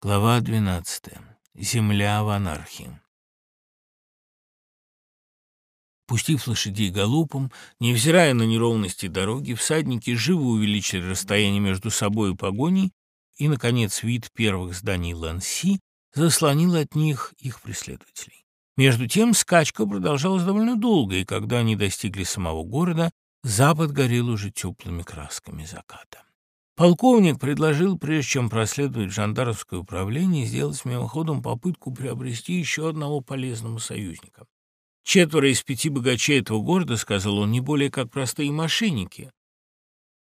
Глава 12. Земля в анархии. Пустив лошадей галопом, невзирая на неровности дороги, всадники живо увеличили расстояние между собой и погоней, и, наконец, вид первых зданий Ланси заслонил от них их преследователей. Между тем скачка продолжалась довольно долго, и когда они достигли самого города, запад горел уже теплыми красками заката. Полковник предложил, прежде чем проследовать в жандармское управление, сделать мимоходом попытку приобрести еще одного полезного союзника. Четверо из пяти богачей этого города, сказал он, не более как простые мошенники.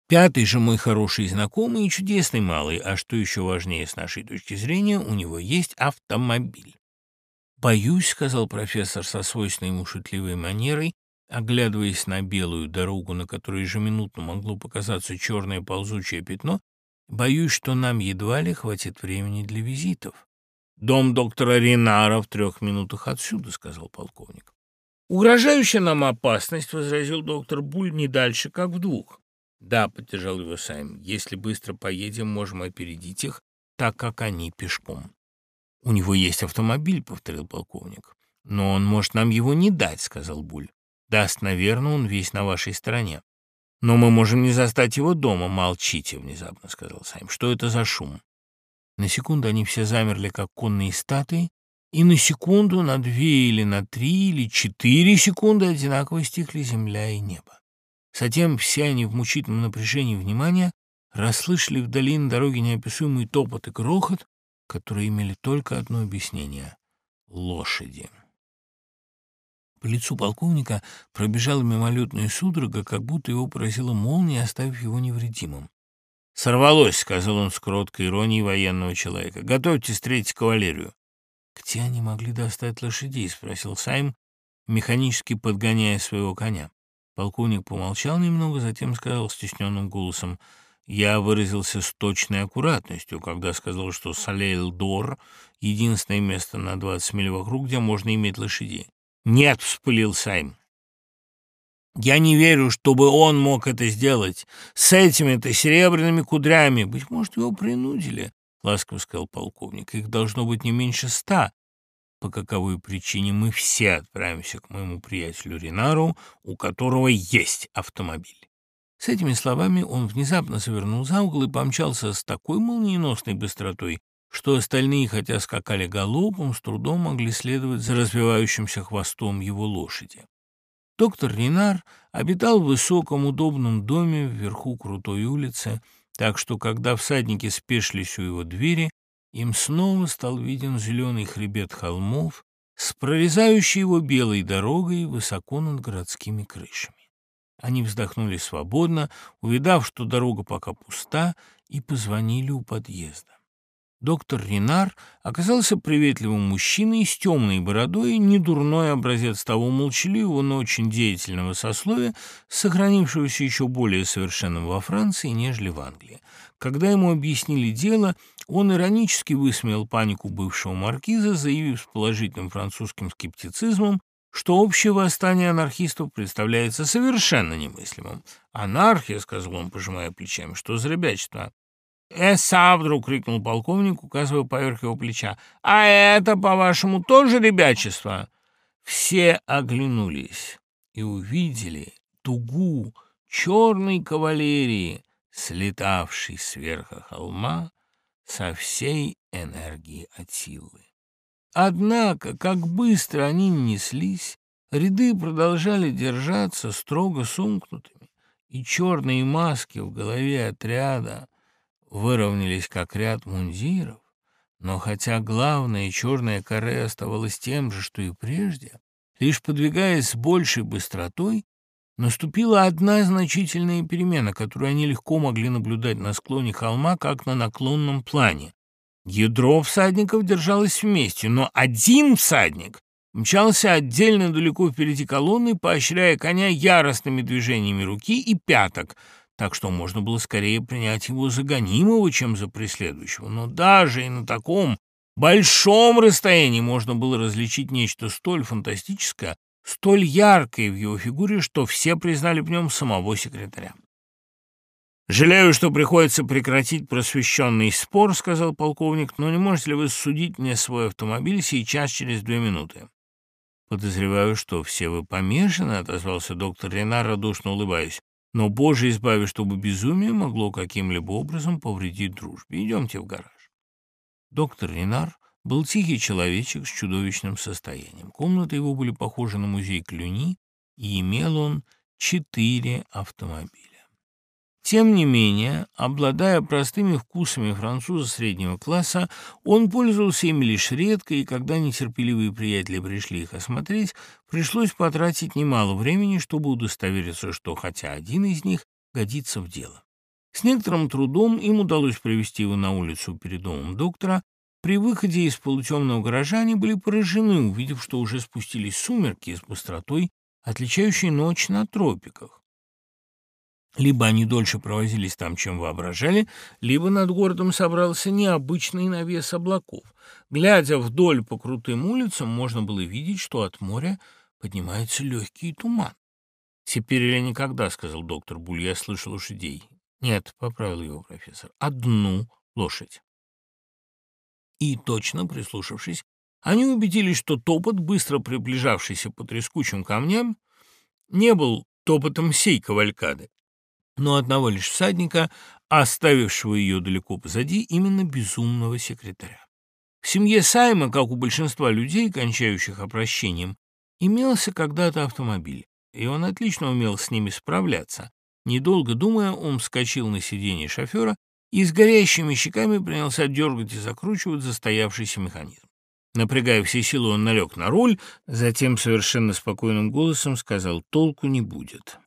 Пятый же мой хороший знакомый и чудесный малый, а что еще важнее с нашей точки зрения, у него есть автомобиль. «Боюсь», — сказал профессор со свойственной ему шутливой манерой, Оглядываясь на белую дорогу, на которой ежеминутно могло показаться черное ползучее пятно, боюсь, что нам едва ли хватит времени для визитов. «Дом доктора Ринара в трех минутах отсюда», — сказал полковник. «Угрожающая нам опасность», — возразил доктор Буль, — «не дальше, как в двух». «Да», — поддержал его Сайм, — «если быстро поедем, можем опередить их, так как они пешком». «У него есть автомобиль», — повторил полковник. «Но он может нам его не дать», — сказал Буль. Даст, наверное, он весь на вашей стороне. Но мы можем не застать его дома. Молчите, внезапно сказал Сайм. Что это за шум? На секунду они все замерли, как конные статуи, и на секунду, на две или на три или четыре секунды одинаково стихли земля и небо. Затем все они в мучительном напряжении внимания расслышали вдали на дороге неописуемый топот и грохот, которые имели только одно объяснение — лошади. По лицу полковника пробежала мимолетная судорога, как будто его поразила молния, оставив его невредимым. «Сорвалось», — сказал он с кроткой иронией военного человека. «Готовьте встретить кавалерию». «Где они могли достать лошадей?» — спросил Сайм, механически подгоняя своего коня. Полковник помолчал немного, затем сказал стесненным голосом, «Я выразился с точной аккуратностью, когда сказал, что Салейл-Дор — единственное место на 20 миль вокруг, где можно иметь лошадей. «Нет», — вспылил Сайм. «Я не верю, чтобы он мог это сделать с этими-то серебряными кудрями. Быть может, его принудили», — ласково сказал полковник. «Их должно быть не меньше ста. По каковой причине мы все отправимся к моему приятелю Ринару, у которого есть автомобиль». С этими словами он внезапно завернул за угол и помчался с такой молниеносной быстротой, что остальные, хотя скакали галопом, с трудом могли следовать за развивающимся хвостом его лошади. Доктор Ренар обитал в высоком удобном доме вверху крутой улицы, так что, когда всадники спешились у его двери, им снова стал виден зеленый хребет холмов с прорезающей его белой дорогой высоко над городскими крышами. Они вздохнули свободно, увидав, что дорога пока пуста, и позвонили у подъезда. Доктор Ренар оказался приветливым мужчиной с темной бородой, недурной образец того молчаливого, но очень деятельного сословия, сохранившегося еще более совершенным во Франции, нежели в Англии. Когда ему объяснили дело, он иронически высмеял панику бывшего маркиза, заявив с положительным французским скептицизмом, что общее восстание анархистов представляется совершенно немыслимым. «Анархия», — сказал он, пожимая плечами, — «что за ребячество?» «Эса!» — вдруг крикнул полковник, указывая поверх его плеча. «А это, по-вашему, тоже ребячество?» Все оглянулись и увидели тугу черной кавалерии, слетавшей сверху холма со всей энергией Атилы. Однако, как быстро они неслись, ряды продолжали держаться строго сомкнутыми, и черные маски в голове отряда выровнялись как ряд мундиров, но хотя главное черное каре оставалось тем же, что и прежде, лишь подвигаясь с большей быстротой, наступила одна значительная перемена, которую они легко могли наблюдать на склоне холма, как на наклонном плане. Ядро всадников держалось вместе, но один всадник мчался отдельно далеко впереди колонны, поощряя коня яростными движениями руки и пяток — так что можно было скорее принять его за гонимого, чем за преследующего. Но даже и на таком большом расстоянии можно было различить нечто столь фантастическое, столь яркое в его фигуре, что все признали в нем самого секретаря. «Жалею, что приходится прекратить просвещенный спор», — сказал полковник, «но не можете ли вы судить мне свой автомобиль сейчас через две минуты?» «Подозреваю, что все вы помешаны», — отозвался доктор Ренар, радушно улыбаясь. «Но, боже избави, чтобы безумие могло каким-либо образом повредить дружбе. Идемте в гараж». Доктор Ренар был тихий человечек с чудовищным состоянием. Комнаты его были похожи на музей Клюни, и имел он четыре автомобиля. Тем не менее, обладая простыми вкусами француза среднего класса, он пользовался ими лишь редко, и когда нетерпеливые приятели пришли их осмотреть, пришлось потратить немало времени, чтобы удостовериться, что хотя один из них годится в дело. С некоторым трудом им удалось привести его на улицу перед домом доктора. При выходе из полутемного гаража они были поражены, увидев, что уже спустились сумерки с быстротой, отличающей ночь на тропиках. Либо они дольше провозились там, чем воображали, либо над городом собрался необычный навес облаков. Глядя вдоль по крутым улицам, можно было видеть, что от моря поднимается легкий туман. «Теперь или никогда», — сказал доктор Буль, — «я слышу лошадей». «Нет», — поправил его профессор, — «одну лошадь». И, точно прислушавшись, они убедились, что топот, быстро приближавшийся по трескучим камням, не был топотом сей кавалькады но одного лишь всадника, оставившего ее далеко позади, именно безумного секретаря. В семье Сайма, как у большинства людей, кончающих опрощением, имелся когда-то автомобиль, и он отлично умел с ними справляться. Недолго думая, он вскочил на сиденье шофера и с горящими щеками принялся дергать и закручивать застоявшийся механизм. Напрягая все силы, он налег на руль, затем совершенно спокойным голосом сказал «толку не будет».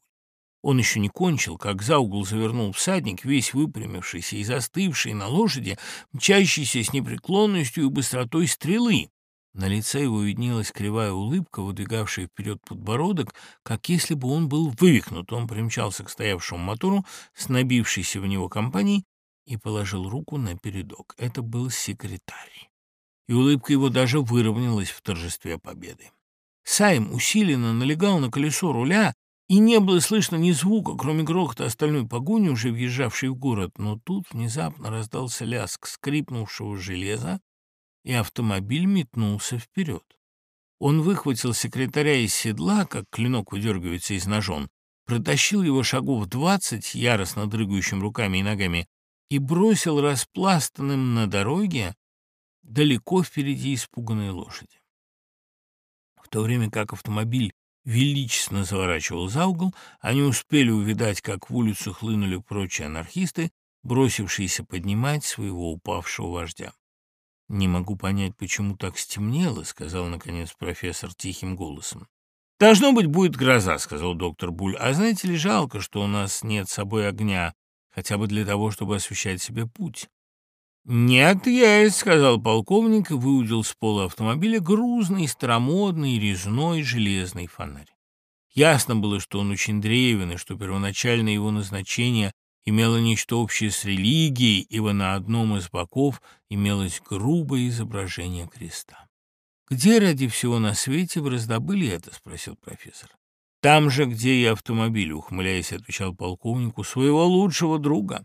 Он еще не кончил, как за угол завернул всадник, весь выпрямившийся и застывший на лошади, мчащийся с непреклонностью и быстротой стрелы. На лице его виднелась кривая улыбка, выдвигавшая вперед подбородок, как если бы он был вывихнут. Он примчался к стоявшему мотору с набившейся в него компанией и положил руку на передок. Это был секретарь. И улыбка его даже выровнялась в торжестве победы. Сайм усиленно налегал на колесо руля, и не было слышно ни звука, кроме грохота остальной погони, уже въезжавшей в город. Но тут внезапно раздался лязг скрипнувшего железа, и автомобиль метнулся вперед. Он выхватил секретаря из седла, как клинок выдергивается из ножон, протащил его шагов двадцать, яростно дрыгающим руками и ногами, и бросил распластанным на дороге далеко впереди испуганной лошади. В то время как автомобиль величественно заворачивал за угол, они успели увидать, как в улицу хлынули прочие анархисты, бросившиеся поднимать своего упавшего вождя. «Не могу понять, почему так стемнело», — сказал, наконец, профессор тихим голосом. «Должно быть, будет гроза», — сказал доктор Буль. «А знаете ли, жалко, что у нас нет с собой огня, хотя бы для того, чтобы освещать себе путь». «Нет, есть», — сказал полковник и выудил с пола автомобиля грузный, старомодный, резной железный фонарь. Ясно было, что он очень древен, и что первоначальное его назначение имело нечто общее с религией, ибо на одном из боков имелось грубое изображение креста. «Где ради всего на свете вы раздобыли это?» — спросил профессор. «Там же, где и автомобиль», — ухмыляясь, отвечал полковнику, — «своего лучшего друга».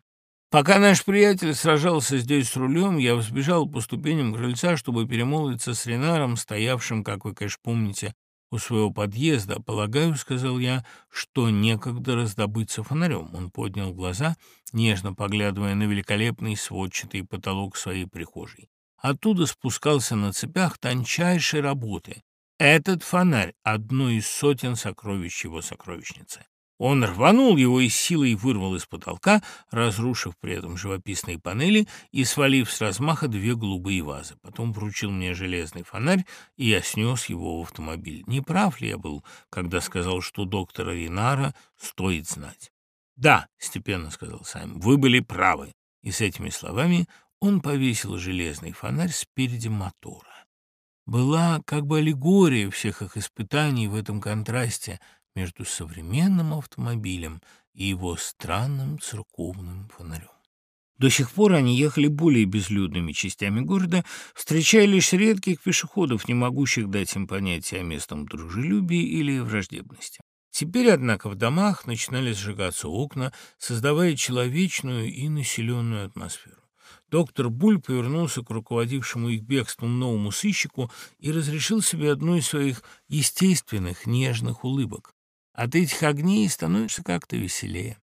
Пока наш приятель сражался здесь с рулем, я взбежал по ступеням крыльца, чтобы перемолвиться с Ренаром, стоявшим, как вы, конечно, помните, у своего подъезда. Полагаю, — сказал я, — что некогда раздобыться фонарем. Он поднял глаза, нежно поглядывая на великолепный сводчатый потолок своей прихожей. Оттуда спускался на цепях тончайшей работы. Этот фонарь — одно из сотен сокровищ его сокровищницы. Он рванул его и силой вырвал из потолка, разрушив при этом живописные панели и свалив с размаха две голубые вазы. Потом вручил мне железный фонарь, и я снес его в автомобиль. Не прав ли я был, когда сказал, что доктора Ринара стоит знать? «Да», — степенно сказал Сайм, — «вы были правы». И с этими словами он повесил железный фонарь спереди мотора. Была как бы аллегория всех их испытаний в этом контрасте между современным автомобилем и его странным церковным фонарем. До сих пор они ехали более безлюдными частями города, встречая лишь редких пешеходов, не могущих дать им понятие о местном дружелюбии или враждебности. Теперь, однако, в домах начинали сжигаться окна, создавая человечную и населенную атмосферу. Доктор Буль повернулся к руководившему их бегством новому сыщику и разрешил себе одну из своих естественных нежных улыбок. От этих огней становишься как-то веселее.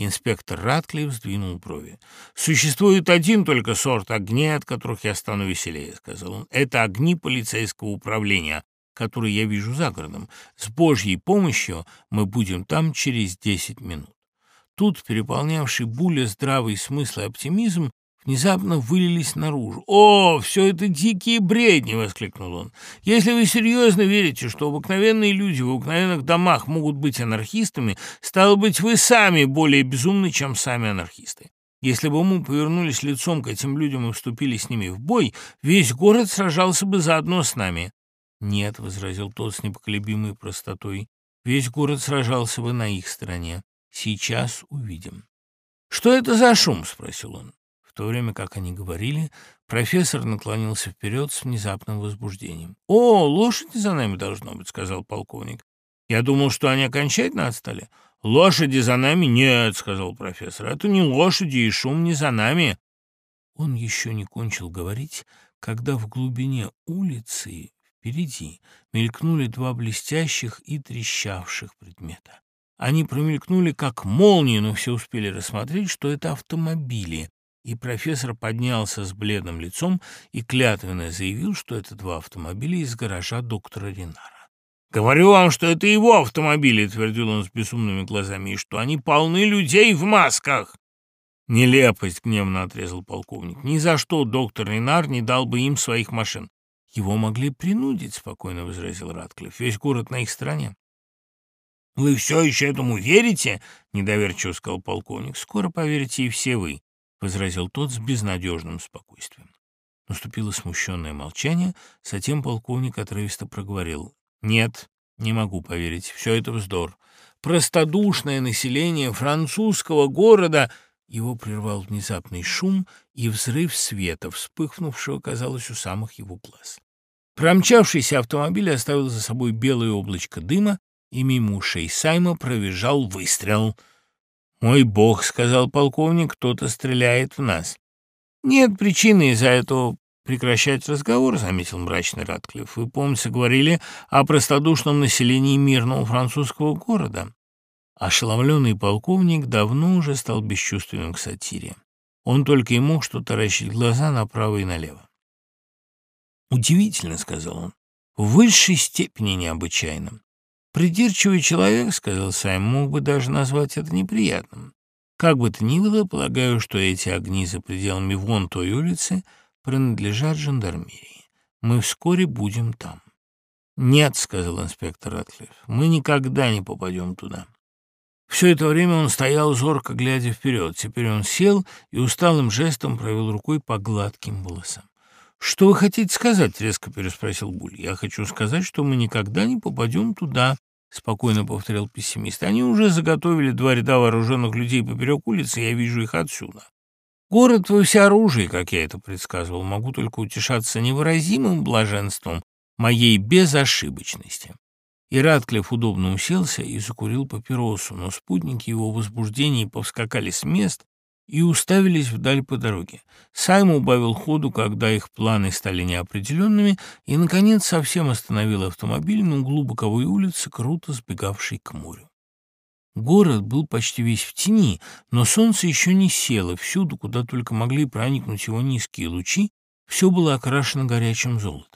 Инспектор Ратклифф сдвинул брови. «Существует один только сорт огней, от которых я стану веселее», — сказал он. «Это огни полицейского управления, которые я вижу за городом. С Божьей помощью мы будем там через десять минут». Тут, переполнявший Буля здравый смысл и оптимизм, внезапно вылились наружу. «О, все это дикие бредни!» — воскликнул он. «Если вы серьезно верите, что обыкновенные люди в обыкновенных домах могут быть анархистами, стало быть, вы сами более безумны, чем сами анархисты. Если бы мы повернулись лицом к этим людям и вступили с ними в бой, весь город сражался бы заодно с нами». «Нет», — возразил тот с непоколебимой простотой, — «весь город сражался бы на их стороне. Сейчас увидим». «Что это за шум?» — спросил он то время как они говорили, профессор наклонился вперед с внезапным возбуждением. «О, лошади за нами должно быть», — сказал полковник. «Я думал, что они окончательно отстали». «Лошади за нами нет», — сказал профессор. «Это не лошади, и шум не за нами». Он еще не кончил говорить, когда в глубине улицы впереди мелькнули два блестящих и трещавших предмета. Они промелькнули как молнии, но все успели рассмотреть, что это автомобили, и профессор поднялся с бледным лицом и клятвенно заявил, что это два автомобиля из гаража доктора Ринара. «Говорю вам, что это его автомобили», — твердил он с безумными глазами, «и что они полны людей в масках». «Нелепость!» — гневно отрезал полковник. «Ни за что доктор Ринар не дал бы им своих машин». «Его могли принудить», — спокойно возразил Ратклифф. «Весь город на их стороне». «Вы все еще этому верите?» — недоверчиво сказал полковник. «Скоро поверите и все вы. — возразил тот с безнадежным спокойствием. Наступило смущенное молчание, затем полковник отрывисто проговорил. «Нет, не могу поверить, все это вздор. Простодушное население французского города...» Его прервал внезапный шум и взрыв света, вспыхнувшего, казалось, у самых его глаз. Промчавшийся автомобиль оставил за собой белое облачко дыма, и мимо ушей Сайма провизжал выстрел — «Мой бог», — сказал полковник, — «кто-то стреляет в нас». «Нет причины из-за этого прекращать разговор», — заметил мрачный Ратклифф. «Вы, помните, говорили о простодушном населении мирного французского города». Ошеломленный полковник давно уже стал бесчувственным к сатире. Он только и мог что таращить глаза направо и налево. «Удивительно», — сказал он, — «в высшей степени необычайным. Придирчивый человек, — сказал Сайм, — мог бы даже назвать это неприятным. Как бы то ни было, полагаю, что эти огни за пределами вон той улицы принадлежат жандармерии. Мы вскоре будем там. «Нет», — сказал инспектор Ратклифф, — «мы никогда не попадем туда». Все это время он стоял, зорко глядя вперед. Теперь он сел и усталым жестом провел рукой по гладким волосам. «Что вы хотите сказать?» — резко переспросил Буль. «Я хочу сказать, что мы никогда не попадем туда», — спокойно повторил пессимист. «Они уже заготовили два ряда вооруженных людей поперек улицы, я вижу их отсюда. Город во всеоружии, как я это предсказывал, могу только утешаться невыразимым блаженством моей безошибочности». И Радклифф удобно уселся и закурил папиросу, но спутники его возбуждений повскакали с мест и уставились вдаль по дороге. Сайм убавил ходу, когда их планы стали неопределенными, и, наконец, совсем остановил автомобиль на углу боковой улицы, круто сбегавшей к морю. Город был почти весь в тени, но солнце еще не село, всюду, куда только могли проникнуть его низкие лучи, все было окрашено горячим золотом.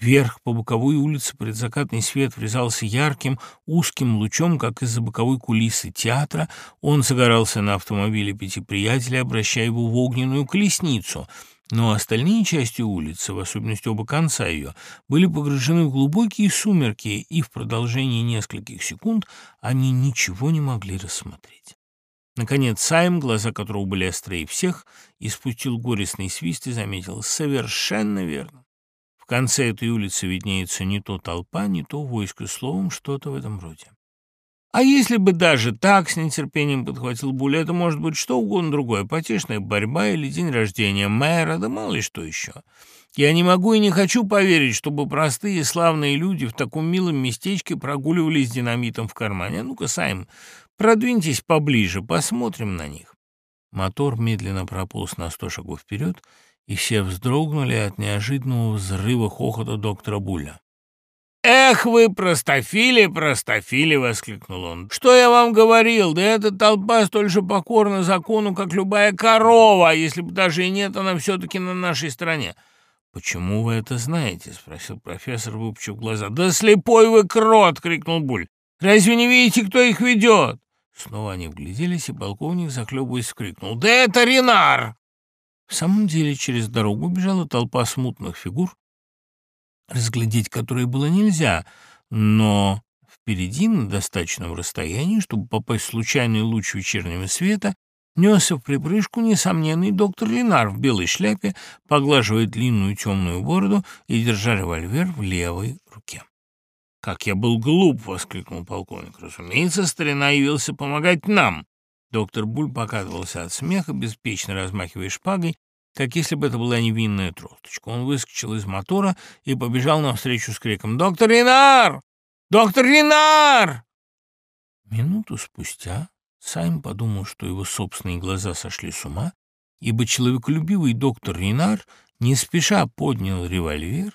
Вверх по боковой улице предзакатный свет врезался ярким, узким лучом, как из-за боковой кулисы театра. Он загорался на автомобиле пяти приятелей, обращая его в огненную колесницу. Но остальные части улицы, в особенности оба конца ее, были погружены в глубокие сумерки, и в продолжении нескольких секунд они ничего не могли рассмотреть. Наконец Сайм, глаза которого были острее всех, испустил горестный свист и заметил «Совершенно верно конце этой улицы виднеется не то толпа, не то войско, словом, что-то в этом роде. А если бы даже так, с нетерпением подхватил Буль, это может быть что угодно другое, потешная борьба или день рождения мэра, да мало ли что еще. Я не могу и не хочу поверить, чтобы простые славные люди в таком милом местечке прогуливались с динамитом в кармане. А ну-ка, Сайм, продвиньтесь поближе, посмотрим на них. Мотор медленно прополз на сто шагов вперед, и все вздрогнули от неожиданного взрыва хохота доктора Буля. «Эх вы, простофили, простофили!» — воскликнул он. «Что я вам говорил? Да эта толпа столь же покорна закону, как любая корова, если бы даже и нет, она все-таки на нашей стороне». «Почему вы это знаете?» — спросил профессор, выпучив глаза. «Да слепой вы крот!» — крикнул Буль. «Разве не видите, кто их ведет?» Снова они вгляделись, и полковник, захлебываясь, крикнул. «Да это Ренар!» В самом деле через дорогу бежала толпа смутных фигур, разглядеть которые было нельзя, но впереди, на достаточном расстоянии, чтобы попасть в случайный луч вечернего света, несся в припрыжку несомненный доктор Ленар в белой шляпе, поглаживая длинную темную бороду и держа револьвер в левой руке. «Как я был глуп!» — воскликнул полковник. «Разумеется, старина явился помогать нам!» Доктор Буль покатывался от смеха, беспечно размахивая шпагой, как если бы это была невинная тросточка. Он выскочил из мотора и побежал навстречу с криком «Доктор Ренар! Доктор Ренар!» Минуту спустя Сайм подумал, что его собственные глаза сошли с ума, ибо человеколюбивый доктор Ренар не спеша поднял револьвер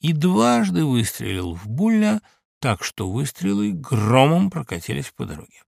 и дважды выстрелил в Булля, так что выстрелы громом прокатились по дороге.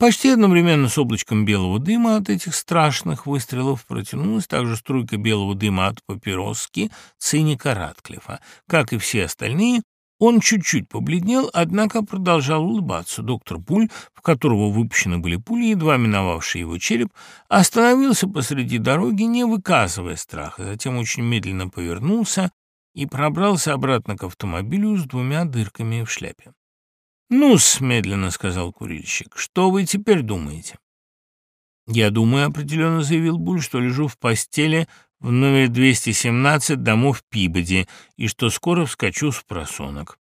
Почти одновременно с облачком белого дыма от этих страшных выстрелов протянулась также струйка белого дыма от папироски циника Ратклифа. Как и все остальные, он чуть-чуть побледнел, однако продолжал улыбаться. Доктор Пуль, в которого выпущены были пули, едва миновавший его череп, остановился посреди дороги, не выказывая страха, затем очень медленно повернулся и пробрался обратно к автомобилю с двумя дырками в шляпе. «Ну-с», — медленно сказал курильщик, — «что вы теперь думаете?» «Я думаю», — определенно заявил Буль, что лежу в постели в номере 217 домов Пибоди и что скоро вскочу с просонок.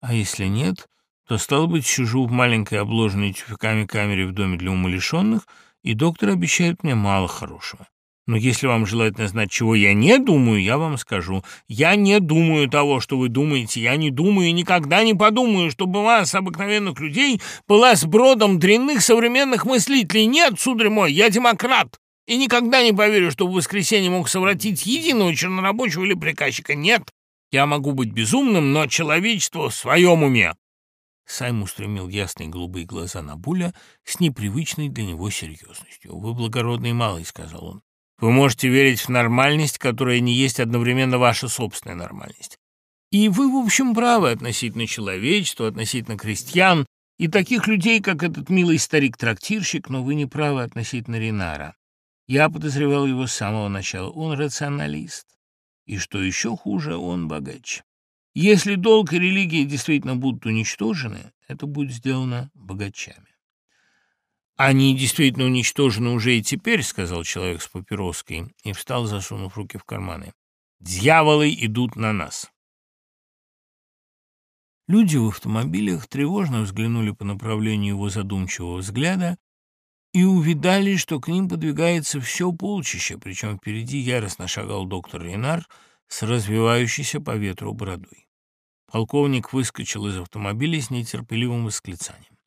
А если нет, то, стало быть, сижу в маленькой обложенной тюфяками камере в доме для умалишенных, и доктор обещает мне мало хорошего. Но если вам желательно знать, чего я не думаю, я вам скажу. Я не думаю того, что вы думаете. Я не думаю и никогда не подумаю, чтобы вас, обыкновенных людей, была с бродом дрянных современных мыслителей. Нет, сударь мой, я демократ. И никогда не поверю, что в воскресенье мог совратить единого чернорабочего или приказчика. Нет, я могу быть безумным, но человечество в своем уме. Сайм устремил ясные голубые глаза на Буля с непривычной для него серьезностью. «Вы благородный малый», — сказал он. Вы можете верить в нормальность, которая не есть одновременно ваша собственная нормальность. И вы, в общем, правы относительно человечества, относительно крестьян и таких людей, как этот милый старик-трактирщик, но вы не правы относительно Ринара. Я подозревал его с самого начала. Он рационалист. И что еще хуже, он богач. Если долг и религия действительно будут уничтожены, это будет сделано богачами. «Они действительно уничтожены уже и теперь», — сказал человек с папироской и встал, засунув руки в карманы. «Дьяволы идут на нас». Люди в автомобилях тревожно взглянули по направлению его задумчивого взгляда и увидали, что к ним подвигается все полчище, причем впереди яростно шагал доктор Ренар с развивающейся по ветру бородой. Полковник выскочил из автомобиля с нетерпеливым восклицанием.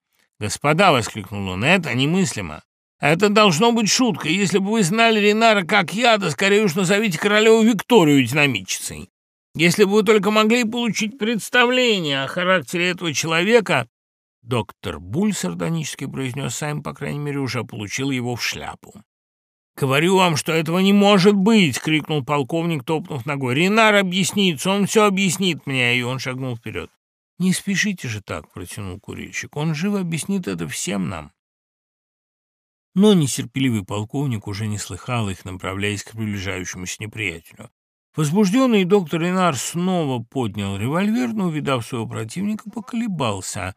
«Господа!» — воскликнул он. «Это немыслимо! Это должно быть шутка. Если бы вы знали Ренара как я, то скорее уж назовите королеву Викторию динамичицей. Если бы вы только могли получить представление о характере этого человека...» Доктор Буль сардонически произнес Сайм, по крайней мере, уже получил его в шляпу. «Говорю вам, что этого не может быть!» — крикнул полковник, топнув ногой. «Ренар объяснится, он все объяснит мне!» И он шагнул вперед. «Не спешите же так», — протянул курильщик. «Он живо объяснит это всем нам». Но нетерпеливый полковник уже не слыхал их, направляясь к приближающемуся неприятелю. Возбужденный доктор Ренар снова поднял револьвер, но, увидав своего противника, поколебался,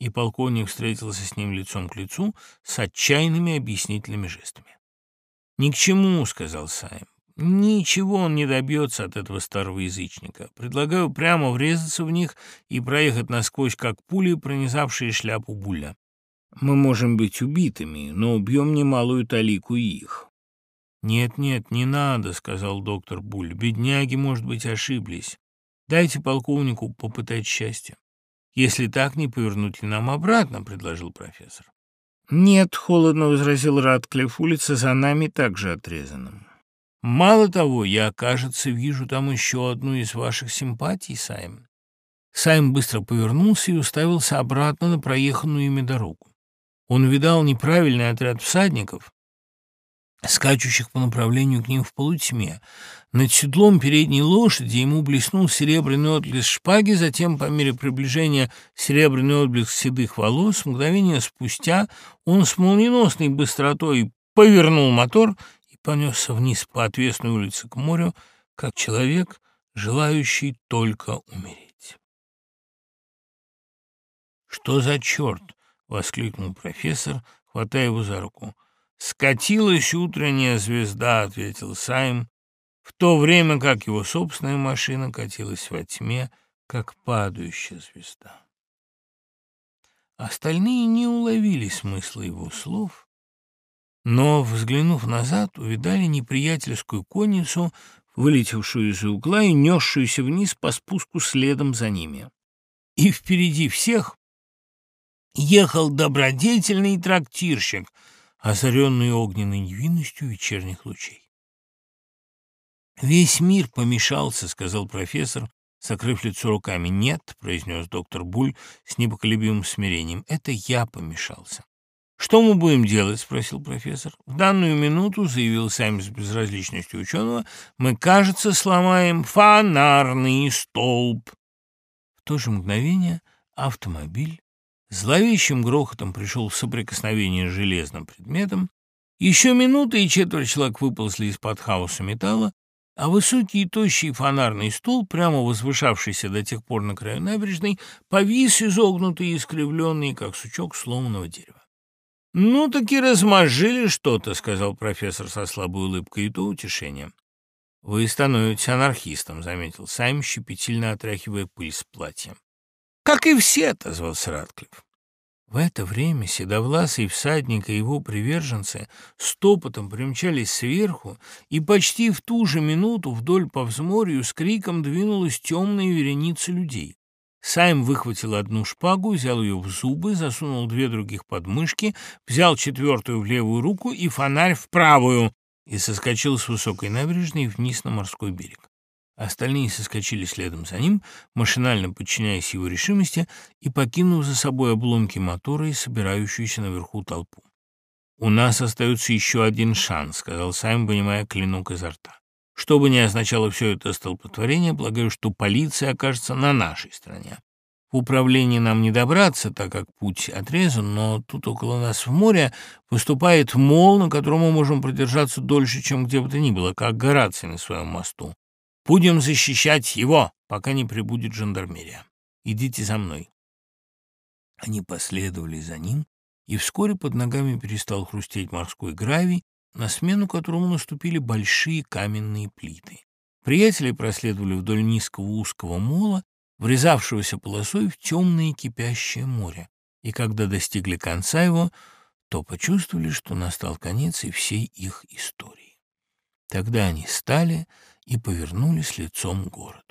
и полковник встретился с ним лицом к лицу с отчаянными объяснительными жестами. «Ни к чему», — сказал Сайм. Ничего он не добьется от этого старого язычника. Предлагаю прямо врезаться в них и проехать насквозь, как пули, пронизавшие шляпу Буля. Мы можем быть убитыми, но убьем немалую талику их. «Нет-нет, не надо», — сказал доктор Буль. «Бедняги, может быть, ошиблись. Дайте полковнику попытать счастье». «Если так, не повернуть ли нам обратно?» — предложил профессор. «Нет», — холодно возразил Радклифф, — «улица за нами также отрезана». «Мало того, я, кажется, вижу там еще одну из ваших симпатий, Сайм». Сайм быстро повернулся и уставился обратно на проеханную ими дорогу. Он видал неправильный отряд всадников, скачущих по направлению к ним в полутьме. Над седлом передней лошади ему блеснул серебряный отблеск шпаги, затем, по мере приближения, серебряный отблеск седых волос. Мгновение спустя он с молниеносной быстротой повернул мотор понесся вниз по отвесной улице к морю, как человек, желающий только умереть. «Что за черт?» — воскликнул профессор, хватая его за руку. «Скатилась утренняя звезда», — ответил Сайм, в то время как его собственная машина катилась во тьме, как падающая звезда. Остальные не уловили смысла его слов, но, взглянув назад, увидали неприятельскую конницу, вылетевшую из угла и несшуюся вниз по спуску следом за ними. И впереди всех ехал добродетельный трактирщик — озаренный огненной невинностью вечерних лучей. «Весь мир помешался», — сказал профессор, закрыв лицо руками. «Нет», — произнес доктор Буль с непоколебимым смирением, — «это я помешался». «Что мы будем делать?» — спросил профессор. «В данную минуту», — заявил Сайм с безразличностью ученого, — «мы, кажется, сломаем фонарный столб». В то же мгновение автомобиль Зловещим грохотом пришел в соприкосновение с железным предметом. Еще минуты, и четверть человек выползли из-под хаоса металла, а высокий и тощий фонарный стол, прямо возвышавшийся до тех пор на краю набережной, повис изогнутый и искривленный, как сучок сломанного дерева. «Ну, таки размозжили что-то», — сказал профессор со слабой улыбкой, — «и то утешение». «Вы становитесь анархистом», — заметил Сайм, щепетильно отряхивая пыль с платья. «Как и все», — отозвался Радклифф. В это время седовласый всадник и его приверженцы стопотом примчались сверху, и почти в ту же минуту вдоль по взморью с криком двинулась темная вереница людей. Сайм выхватил одну шпагу, взял ее в зубы, засунул две других под мышки, взял четвертую в левую руку и фонарь в правую и соскочил с высокой набережной вниз на морской берег. Остальные соскочили следом за ним, машинально подчиняясь его решимости и покинув за собой обломки мотора и собирающуюся наверху толпу. «У нас остается еще один шанс», — сказал Сайм, вынимая клинок изо рта. «Что бы ни означало все это столпотворение, полагаю, что полиция окажется на нашей стороне. В управлении нам не добраться, так как путь отрезан, но тут около нас в море выступает мол, на котором мы можем продержаться дольше, чем где бы то ни было, как Гораций на своем мосту. Будем защищать его, пока не прибудет жандармерия. Идите за мной». Они последовали за ним, и вскоре под ногами перестал хрустеть морской гравий, на смену которому наступили большие каменные плиты. Приятели проследовали вдоль низкого узкого мола, врезавшегося полосой в темное кипящее море, и когда достигли конца его, то почувствовали, что настал конец и всей их истории. Тогда они стали и повернулись лицом к городу.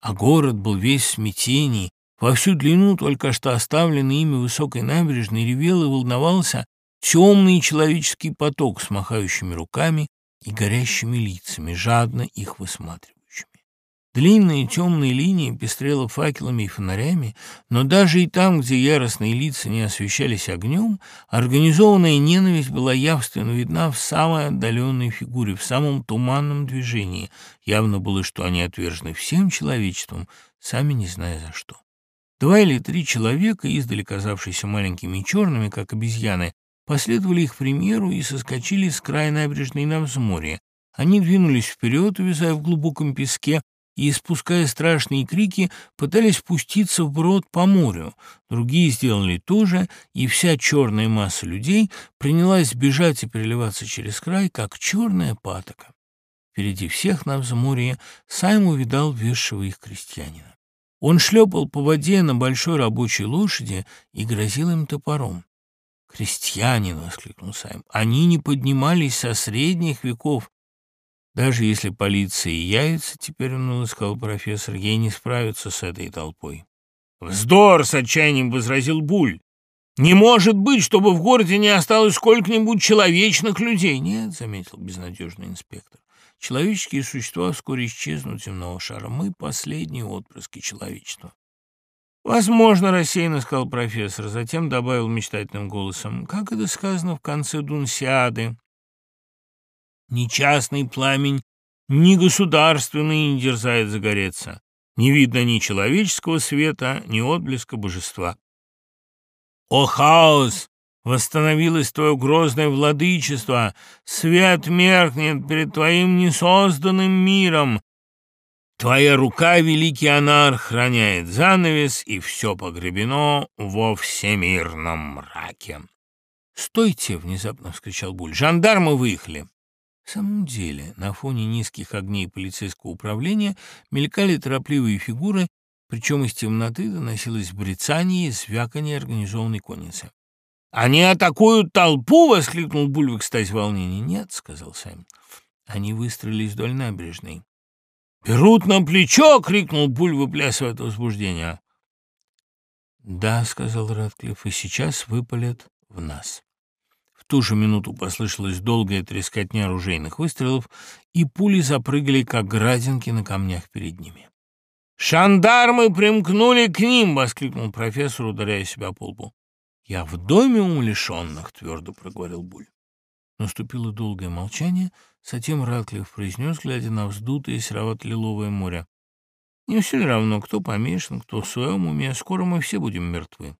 А город был весь в смятении, во всю длину только что оставленный ими высокой набережной ревел и волновался темный человеческий поток с махающими руками и горящими лицами, жадно их высматривая. Длинная темная линия пестрела факелами и фонарями, но даже и там, где яростные лица не освещались огнем, организованная ненависть была явственно видна в самой отдаленной фигуре, в самом туманном движении. Явно было, что они отвержены всем человечеством, сами не зная за что. Два или три человека, издали казавшиеся маленькими и черными, как обезьяны, последовали их примеру и соскочили с края набережной на взморье. Они двинулись вперед, увязая в глубоком песке, и, испуская страшные крики, пытались спуститься вброд по морю. Другие сделали то же, и вся черная масса людей принялась бежать и переливаться через край, как черная патока. Впереди всех на взморье Сайм увидал вешшего их крестьянина. Он шлепал по воде на большой рабочей лошади и грозил им топором. «Крестьянин!» — воскликнул Сайм. «Они не поднимались со средних веков. Даже если полиция и явится, теперь он сказал профессор, ей не справиться с этой толпой». «Вздор!» — с отчаянием возразил Буль. «Не может быть, чтобы в городе не осталось сколько-нибудь человечных людей!» «Нет», — заметил безнадежный инспектор. «Человеческие существа вскоре исчезнут земного шара. Мы — последние отпрыски человечества». «Возможно, — рассеянно сказал профессор, затем добавил мечтательным голосом, — как это сказано в конце Дунсиады. Ни частный пламень, ни государственный не дерзает загореться. Не видно ни человеческого света, ни отблеска божества. О, хаос! Восстановилось твое грозное владычество, свет меркнет перед твоим несозданным миром, Твоя рука, великий анарх, храняет занавес, и все погребено во всемирном мраке. «Стойте!» — внезапно вскричал Буль. «Жандармы выехали!» В самом деле, на фоне низких огней полицейского управления мелькали торопливые фигуры, причем из темноты доносилось брецание и звяканье организованной конницы. «Они атакуют толпу!» — воскликнул Буль в экстазе волнения. «Нет», — сказал Сэм. «Они выстроились вдоль набережной. «Берут на плечо!» — крикнул Буль, выплясывая от возбуждения. «Да», — сказал Ратклифф, — «и сейчас выпалят в нас». В ту же минуту послышалась долгая трескотня оружейных выстрелов, и пули запрыгали, как градинки на камнях перед ними. «Шандармы примкнули к ним!» — воскликнул профессор, ударяя себя по лбу. «Я в доме умалишенных», — твердо проговорил Буль. Наступило долгое молчание, затем Ратклифф произнес, глядя на вздутое серовато-лиловое море. «Не все равно, кто помешан, кто в своем уме, скоро мы все будем мертвы».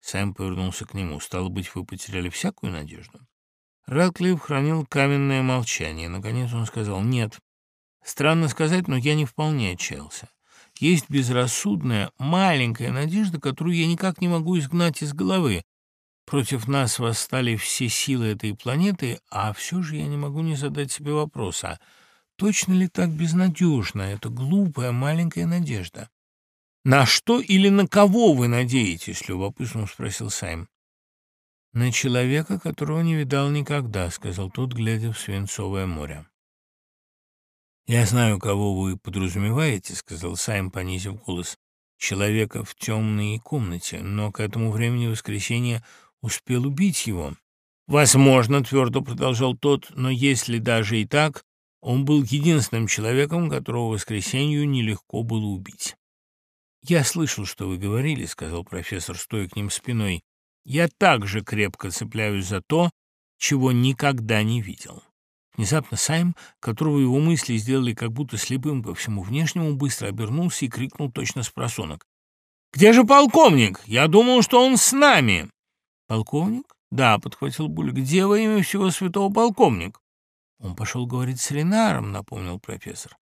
Сэм повернулся к нему. «Стало быть, вы потеряли всякую надежду?» Ратклифф хранил каменное молчание. Наконец он сказал «нет». Странно сказать, но я не вполне отчаялся. Есть безрассудная, маленькая надежда, которую я никак не могу изгнать из головы. Против нас восстали все силы этой планеты, а все же я не могу не задать себе вопроса, точно ли так безнадежна эта глупая маленькая надежда? «На что или на кого вы надеетесь?» — любопытно спросил Сайм. «На человека, которого не видал никогда», — сказал тот, глядя в свинцовое море. «Я знаю, кого вы подразумеваете», — сказал Сайм, понизив голос. «Человека в темной комнате, но к этому времени воскресенья успел убить его. Возможно, твердо продолжал тот, но если даже и так, он был единственным человеком, которого воскресенью нелегко было убить. «Я слышал, что вы говорили», — сказал профессор, стоя к ним спиной. «Я также крепко цепляюсь за то, чего никогда не видел». Внезапно Сайм, которого его мысли сделали как будто слепым по всему внешнему, быстро обернулся и крикнул точно с просонок. «Где же полковник? Я думал, что он с нами!» «Полковник?» «Да», — подхватил Буль. «Где во имя всего святого полковник?» «Он пошел говорить с Ренаром», — напомнил профессор.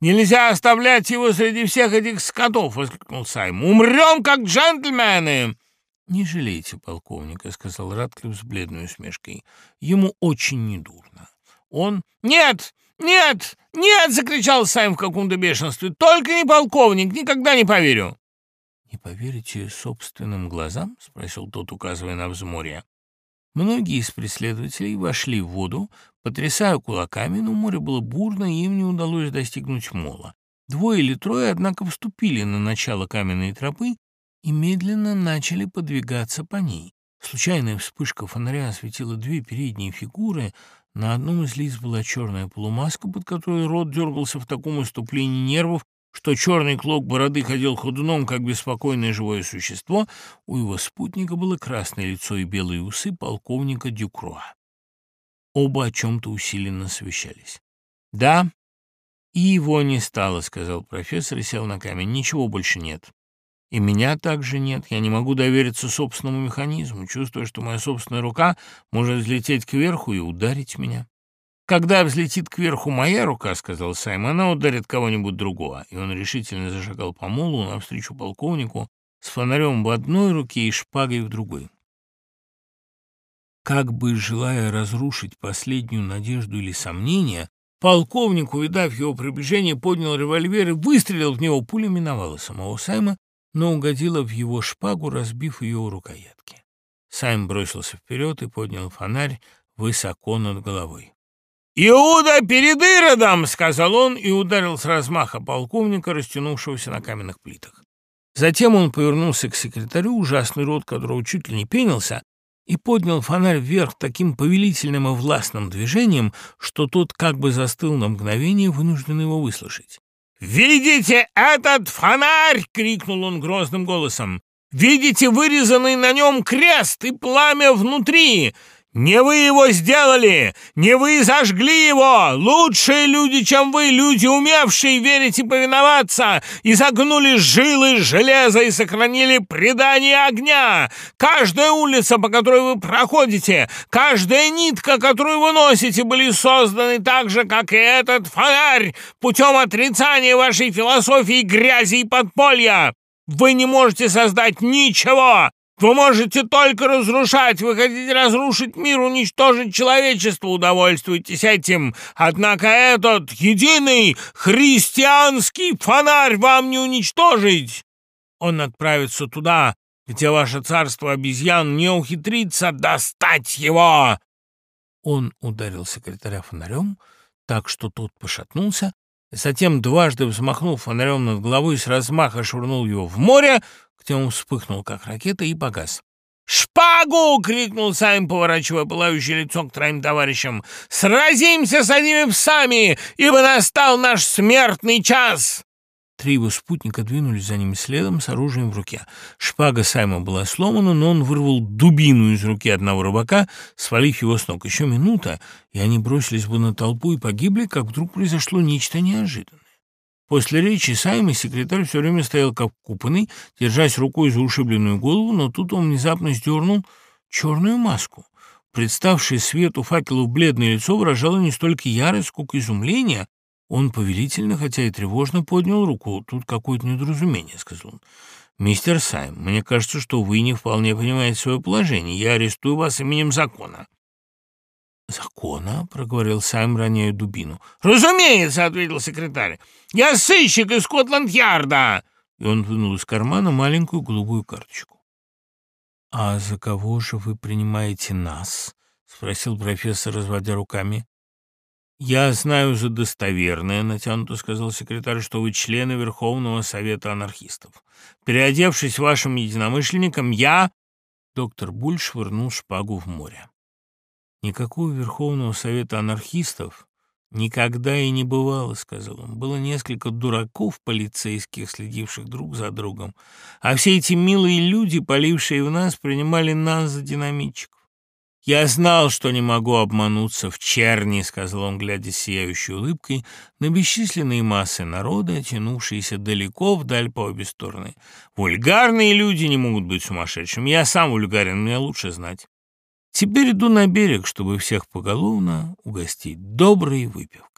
«Нельзя оставлять его среди всех этих скотов!» — воскликнул Сайм. «Умрем, как джентльмены!» «Не жалейте полковника», — сказал Ратклифф с бледной усмешкой. «Ему очень недурно. Он...» «Нет! Нет! Нет!» — закричал Сайм в каком-то бешенстве. «Только не полковник! Никогда не поверю!» «Не поверите собственным глазам?» — спросил тот, указывая на взморье. Многие из преследователей вошли в воду, потрясая кулаками, но море было бурно, и им не удалось достигнуть мола. Двое или трое, однако, вступили на начало каменной тропы и медленно начали подвигаться по ней. Случайная вспышка фонаря осветила две передние фигуры. На одном из лиц была черная полумаска, под которой рот дергался в таком иступлении нервов, что черный клок бороды ходил ходуном, как беспокойное живое существо, у его спутника было красное лицо и белые усы полковника Дюкруа. Оба о чем-то усиленно совещались. «Да, и его не стало», — сказал профессор и сел на камень. «Ничего больше нет. И меня также нет. Я не могу довериться собственному механизму, чувствуя, что моя собственная рука может взлететь кверху и ударить меня». «Когда взлетит кверху моя рука, — сказал Сайм, — она ударит кого-нибудь другого». И он решительно зашагал по молу навстречу полковнику с фонарем в одной руке и шпагой в другой. Как бы желая разрушить последнюю надежду или сомнение, полковник, увидав его приближение, поднял револьвер и выстрелил в него. Пуля миновала самого Сайма, но угодила в его шпагу, разбив ее у рукоятки. Сайм бросился вперед и поднял фонарь высоко над головой. «Иуда перед Иродом!» — сказал он и ударил с размаха полковника, растянувшегося на каменных плитах. Затем он повернулся к секретарю, ужасный рот которого чуть ли не пенился, и поднял фонарь вверх таким повелительным и властным движением, что тот как бы застыл на мгновение, вынужден его выслушать. «Видите этот фонарь?» — крикнул он грозным голосом. «Видите вырезанный на нем крест и пламя внутри? «Не вы его сделали! Не вы зажгли его! Лучшие люди, чем вы, люди, умевшие верить и повиноваться, и загнули жилы железа и сохранили предание огня! Каждая улица, по которой вы проходите, каждая нитка, которую вы носите, были созданы так же, как и этот фонарь, путем отрицания вашей философии грязи и подполья! Вы не можете создать ничего, вы можете только разрушать, вы хотите разрушить мир, уничтожить человечество, удовольствуйтесь этим. Однако этот единый христианский фонарь вам не уничтожить. Он отправится туда, где ваше царство обезьян не ухитрится достать его. Он ударил секретаря фонарем, так что тот пошатнулся, затем, дважды взмахнув фонарем над головой, с размаха швырнул его в море, он вспыхнул, как ракета, и погас. «Шпагу!» — крикнул Сайм, поворачивая пылающее лицо к троим товарищам. «Сразимся с одними псами, ибо настал наш смертный час!» Три его спутника двинулись за ними следом с оружием в руке. Шпага Сайма была сломана, но он вырвал дубину из руки одного рыбака, свалив его с ног. Еще минута, и они бросились бы на толпу и погибли, как вдруг произошло нечто неожиданное. После речи Сайма секретарь все время стоял как купанный, держась рукой за ушибленную голову, но тут он внезапно сдернул черную маску. Представшее свету факелов бледное лицо выражало не столько ярость, сколько изумление. Он повелительно, хотя и тревожно, поднял руку. «Тут какое-то недоразумение», — сказал он. «Мистер Сайм, мне кажется, что вы не вполне понимаете свое положение. Я арестую вас именем закона». «Закона?» — проговорил Сайм, роняя дубину. «Разумеется!» — ответил секретарь. «Я сыщик из Скотланд-Ярда!» И он вынул из кармана маленькую голубую карточку. «А за кого же вы принимаете нас?» — спросил профессор, разводя руками. «Я знаю за достоверное, — натянуто сказал секретарь, — что вы члены Верховного Совета анархистов. Переодевшись вашим единомышленником, я...» Доктор Буль швырнул шпагу в море. Никакого Верховного Совета анархистов никогда и не бывало, — сказал он. Было несколько дураков полицейских, следивших друг за другом, а все эти милые люди, полившие в нас, принимали нас за динамитчиков. «Я знал, что не могу обмануться в черни», — сказал он, глядя сияющей улыбкой на бесчисленные массы народа, тянувшиеся далеко вдаль по обе стороны. «Вульгарные люди не могут быть сумасшедшими. Я сам вульгарен, мне лучше знать». Теперь иду на берег, чтобы всех поголовно угостить доброй выпивкой.